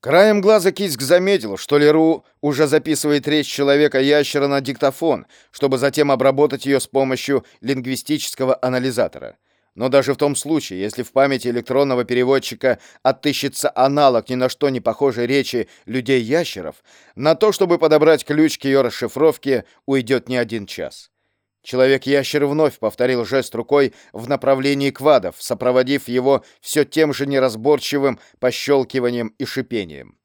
Краем глаза Киск заметил, что Леру уже записывает речь человека-ящера на диктофон, чтобы затем обработать ее с помощью лингвистического анализатора. Но даже в том случае, если в памяти электронного переводчика отыщется аналог ни на что не похожей речи людей-ящеров, на то, чтобы подобрать ключ к ее расшифровке, уйдет не один час. Человек-ящер вновь повторил жест рукой в направлении квадов, сопроводив его все тем же неразборчивым пощелкиванием и шипением.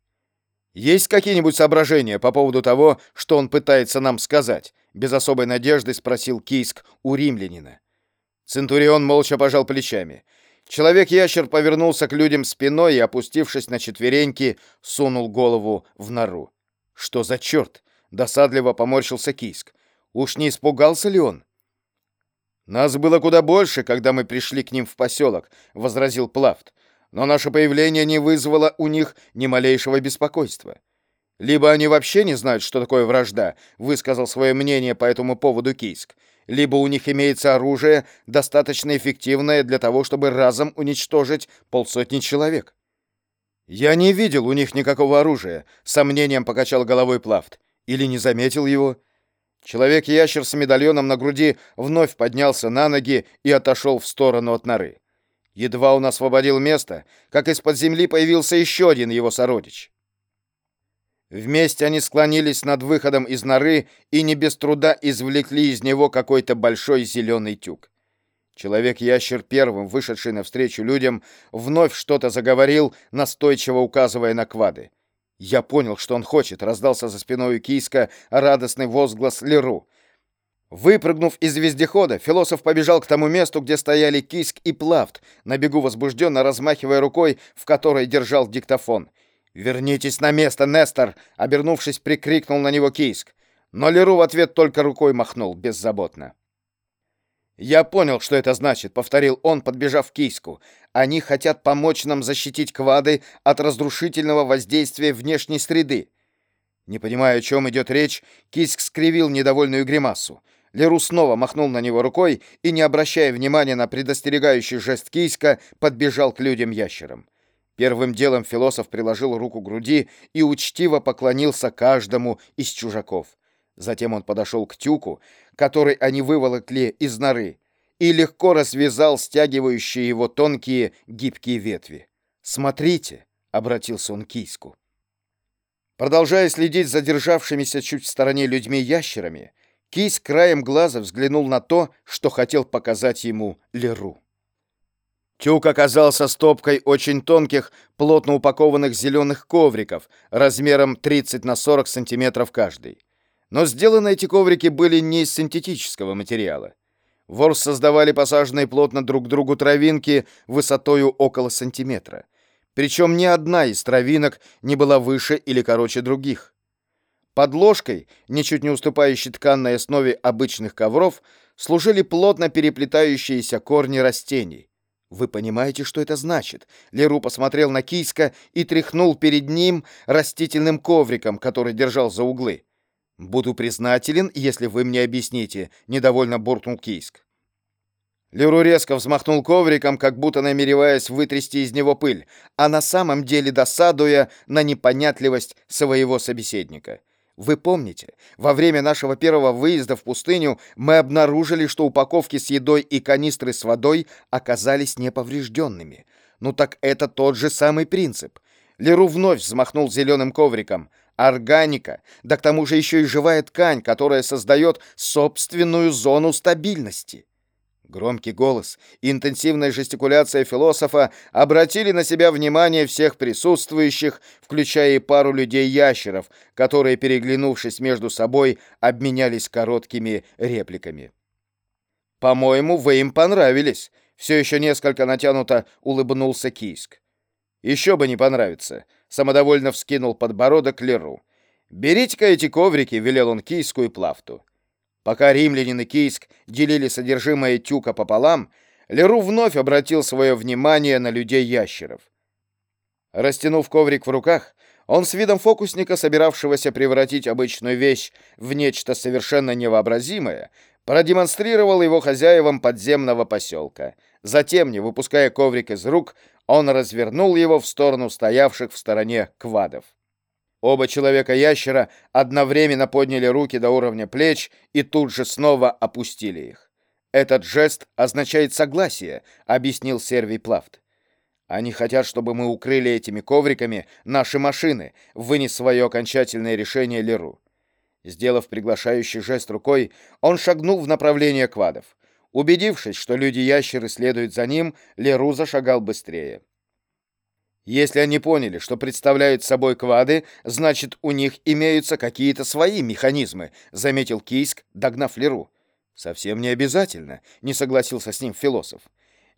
«Есть какие-нибудь соображения по поводу того, что он пытается нам сказать?» Без особой надежды спросил Кийск у римлянина. Центурион молча пожал плечами. Человек-ящер повернулся к людям спиной и, опустившись на четвереньки, сунул голову в нору. «Что за черт?» — досадливо поморщился Кийск. Уж не испугался ли он? Нас было куда больше, когда мы пришли к ним в поселок, возразил Плафт. Но наше появление не вызвало у них ни малейшего беспокойства. Либо они вообще не знают, что такое вражда, высказал свое мнение по этому поводу Кийск, либо у них имеется оружие, достаточно эффективное для того, чтобы разом уничтожить полсотни человек. Я не видел у них никакого оружия, сомнением покачал головой Плафт. Или не заметил его? Человек-ящер с медальоном на груди вновь поднялся на ноги и отошел в сторону от норы. Едва он освободил место, как из-под земли появился еще один его сородич. Вместе они склонились над выходом из норы и не без труда извлекли из него какой-то большой зеленый тюк. Человек-ящер, первым вышедший навстречу людям, вновь что-то заговорил, настойчиво указывая на квады. Я понял, что он хочет, раздался за спиной у Кийска радостный возглас Леру. Выпрыгнув из вездехода, философ побежал к тому месту, где стояли Кийск и Плафт, на бегу возбужденно размахивая рукой, в которой держал диктофон. «Вернитесь на место, Нестор!» — обернувшись, прикрикнул на него Кийск. Но Леру в ответ только рукой махнул, беззаботно. «Я понял, что это значит», — повторил он, подбежав к Кийску. «Они хотят помочь нам защитить квады от разрушительного воздействия внешней среды». Не понимая, о чем идет речь, Кийск скривил недовольную гримасу. Леру снова махнул на него рукой и, не обращая внимания на предостерегающий жест Кийска, подбежал к людям-ящерам. Первым делом философ приложил руку к груди и учтиво поклонился каждому из чужаков. Затем он подошел к тюку, который они выволокли из норы, и легко развязал стягивающие его тонкие гибкие ветви. «Смотрите!» — обратился он к киску. Продолжая следить за державшимися чуть в стороне людьми-ящерами, Кись краем глаза взглянул на то, что хотел показать ему Леру. Тюк оказался стопкой очень тонких, плотно упакованных зеленых ковриков размером 30 на 40 сантиметров каждый. Но сделаны эти коврики были не из синтетического материала. Ворс создавали посаженные плотно друг к другу травинки высотою около сантиметра. Причем ни одна из травинок не была выше или короче других. Под ложкой, ничуть не уступающей тканной основе обычных ковров, служили плотно переплетающиеся корни растений. Вы понимаете, что это значит? Леру посмотрел на Кийска и тряхнул перед ним растительным ковриком, который держал за углы. «Буду признателен, если вы мне объясните», — недовольно буркнул Кийск. Леру резко взмахнул ковриком, как будто намереваясь вытрясти из него пыль, а на самом деле досадуя на непонятливость своего собеседника. Вы помните, во время нашего первого выезда в пустыню мы обнаружили, что упаковки с едой и канистры с водой оказались неповрежденными. Ну так это тот же самый принцип. Леру вновь взмахнул зеленым ковриком — Органика, да к тому же еще и живая ткань, которая создает собственную зону стабильности. Громкий голос и интенсивная жестикуляция философа обратили на себя внимание всех присутствующих, включая и пару людей-ящеров, которые, переглянувшись между собой, обменялись короткими репликами. «По-моему, вы им понравились», — все еще несколько натянуто улыбнулся Кийск. «Еще бы не понравиться самодовольно вскинул подбородок Леру. «Берите-ка эти коврики», — велел он Кийску и Плафту. Пока римлянин и Кийск делили содержимое тюка пополам, Леру вновь обратил свое внимание на людей-ящеров. Растянув коврик в руках, он с видом фокусника, собиравшегося превратить обычную вещь в нечто совершенно невообразимое, продемонстрировал его хозяевам подземного поселка. Затем, не выпуская коврик из рук, он развернул его в сторону стоявших в стороне квадов. Оба человека-ящера одновременно подняли руки до уровня плеч и тут же снова опустили их. «Этот жест означает согласие», — объяснил Сервий Плафт. «Они хотят, чтобы мы укрыли этими ковриками наши машины», — вынес свое окончательное решение Леру. Сделав приглашающий жест рукой, он шагнул в направление квадов. Убедившись, что люди-ящеры следуют за ним, Леру зашагал быстрее. Если они поняли, что представляют собой квады, значит, у них имеются какие-то свои механизмы, заметил Кийск, догнав Леру. Совсем не обязательно, не согласился с ним философ.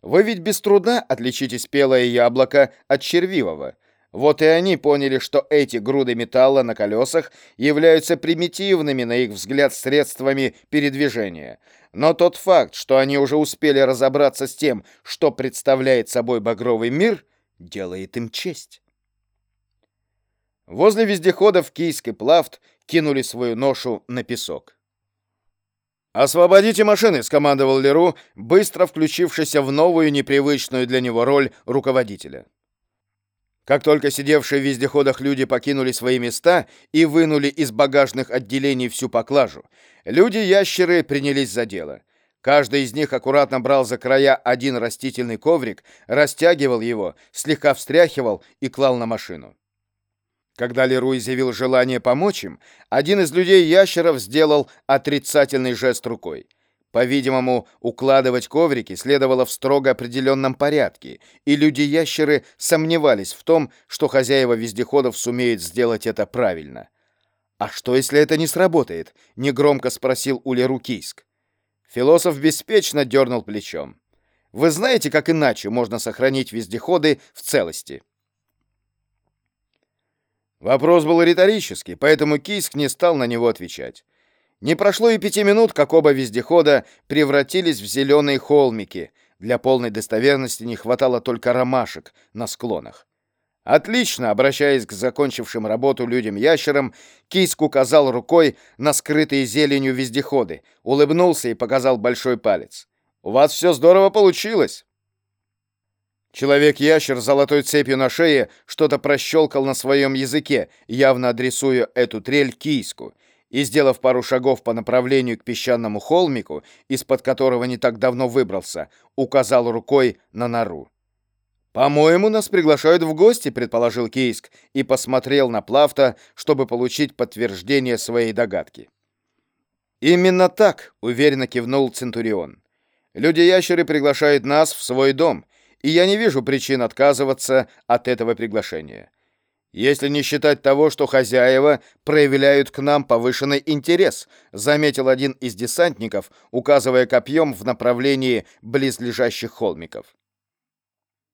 Вы ведь без труда отличите спелое яблоко от червивого. Вот и они поняли, что эти груды металла на колесах являются примитивными, на их взгляд, средствами передвижения. Но тот факт, что они уже успели разобраться с тем, что представляет собой багровый мир — делает им честь. Возле вездеходов Кийск и Плафт кинули свою ношу на песок. «Освободите машины!» — скомандовал Леру, быстро включившийся в новую непривычную для него роль руководителя. Как только сидевшие в вездеходах люди покинули свои места и вынули из багажных отделений всю поклажу, люди-ящеры принялись за дело. Каждый из них аккуратно брал за края один растительный коврик, растягивал его, слегка встряхивал и клал на машину. Когда Леруй изъявил желание помочь им, один из людей-ящеров сделал отрицательный жест рукой. По-видимому, укладывать коврики следовало в строго определенном порядке, и люди-ящеры сомневались в том, что хозяева вездеходов сумеют сделать это правильно. «А что, если это не сработает?» — негромко спросил у Леру Кийск. Философ беспечно дернул плечом. Вы знаете, как иначе можно сохранить вездеходы в целости? Вопрос был риторический, поэтому Кийск не стал на него отвечать. Не прошло и пяти минут, как оба вездехода превратились в зеленые холмики. Для полной достоверности не хватало только ромашек на склонах. «Отлично!» — обращаясь к закончившим работу людям-ящерам, Кийск указал рукой на скрытые зеленью вездеходы, улыбнулся и показал большой палец. «У вас все здорово получилось!» Человек-ящер с золотой цепью на шее что-то прощелкал на своем языке, явно адресуя эту трель Кийску, и, сделав пару шагов по направлению к песчаному холмику, из-под которого не так давно выбрался, указал рукой на нору. «По-моему, нас приглашают в гости», — предположил Кейск и посмотрел на Плафта, чтобы получить подтверждение своей догадки. «Именно так», — уверенно кивнул Центурион. «Люди-ящеры приглашают нас в свой дом, и я не вижу причин отказываться от этого приглашения. Если не считать того, что хозяева проявляют к нам повышенный интерес», заметил один из десантников, указывая копьем в направлении близлежащих холмиков.